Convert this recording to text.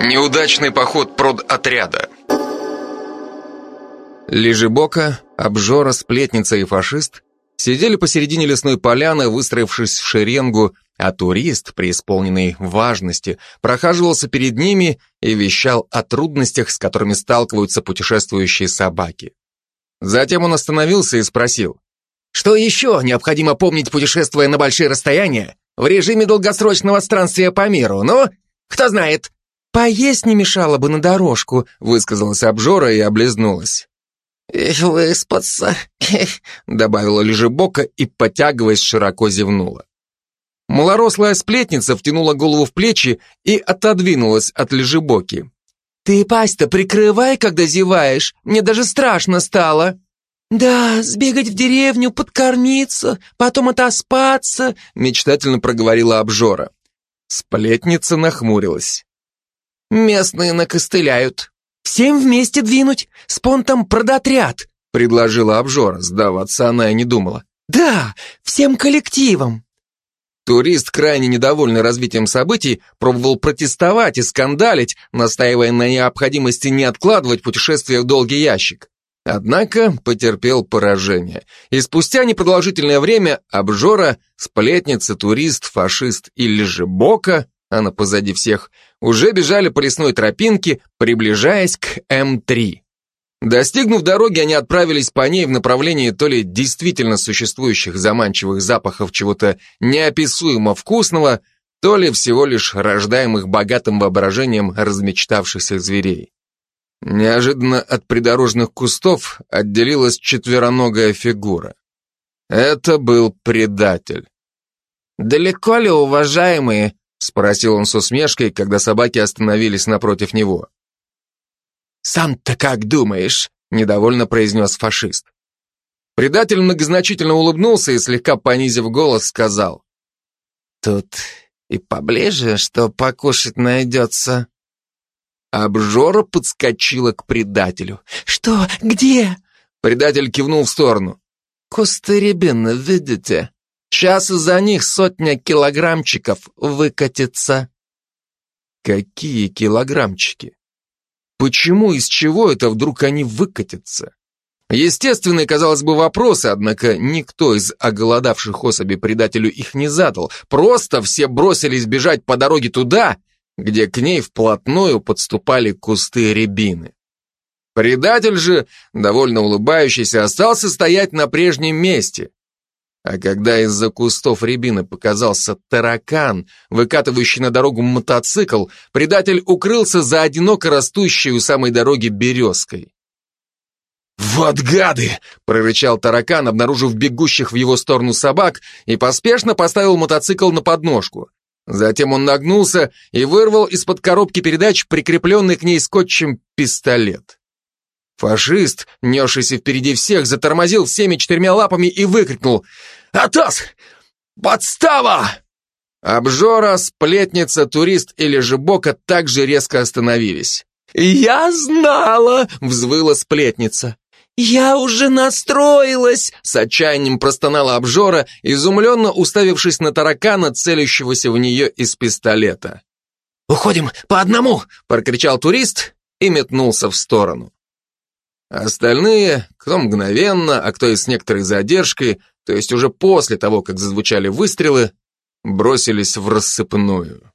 Неудачный поход продотряда. Лежебока, обжора, сплетница и фашист сидели посередине лесной поляны, выстроившись в шеренгу, а турист, преисполненный важности, прохаживался перед ними и вещал о трудностях, с которыми сталкиваются путешествующие собаки. Затем он остановился и спросил, «Что еще необходимо помнить, путешествуя на большие расстояния в режиме долгосрочного странствия по миру? Ну, кто знает?» «Поесть не мешало бы на дорожку», — высказалась обжора и облизнулась. «И выспаться», — добавила лежебока и, потягиваясь, широко зевнула. Малорослая сплетница втянула голову в плечи и отодвинулась от лежебоки. «Ты пасть-то прикрывай, когда зеваешь, мне даже страшно стало». «Да, сбегать в деревню, подкормиться, потом отоспаться», мечтательно проговорила обжора. Сплетница нахмурилась. Местные накостыляют. Всем вместе двинуть, с понтом продотряд, предложила обжора. Сдаваться она и не думала. Да, всем коллективом. Турист, крайне недовольный развитием событий, пробовал протестовать и скандалить, настаивая на необходимости не откладывать путешествие в долгий ящик. Однако потерпел поражение. И спустя непродолжительное время обжора, сплетница, турист, фашист или же бока она позади всех, уже бежали по лесной тропинке, приближаясь к М3. Достигнув дороги, они отправились по ней в направлении то ли действительно существующих заманчивых запахов чего-то неописуемо вкусного, то ли всего лишь рождаемых богатым воображением размечтавшихся зверей. Неожиданно от придорожных кустов отделилась четвероногая фигура. Это был предатель. «Далеко ли, уважаемые?» Спросил он с усмешкой, когда собаки остановились напротив него. «Сам-то как думаешь?» — недовольно произнес фашист. Предатель многозначительно улыбнулся и, слегка понизив голос, сказал. «Тут и поближе, что покушать найдется». Обжора подскочила к предателю. «Что? Где?» Предатель кивнул в сторону. «Кусты рябины, видите? Сейчас за них сотня килограммчиков выкатится. Какие килограммчики? Почему, из чего это вдруг они выкатятся? Естественные, казалось бы, вопросы, однако никто из оголодавших особей предателю их не задал. Просто все бросились бежать по дороге туда, где к ней вплотную подступали кусты рябины. Предатель же, довольно улыбающийся, остался стоять на прежнем месте. А когда из-за кустов рябины показался таракан, выкатывающий на дорогу мотоцикл, предатель укрылся за одиноко растущей у самой дороги березкой. «Вот гады!» — прорычал таракан, обнаружив бегущих в его сторону собак, и поспешно поставил мотоцикл на подножку. Затем он нагнулся и вырвал из-под коробки передач прикрепленный к ней скотчем пистолет. Фашист, несшийся впереди всех, затормозил всеми четырьмя лапами и выкрикнул Атас! Подстава!» Обжора, сплетница, турист или же Бока также резко остановились. «Я знала!» — взвыла сплетница. «Я уже настроилась!» — с отчаянием простонала обжора, изумленно уставившись на таракана, целящегося в нее из пистолета. «Уходим по одному!» — прокричал турист и метнулся в сторону. Остальные, кто мгновенно, а кто и с некоторой задержкой, то есть уже после того, как зазвучали выстрелы, бросились в рассыпную.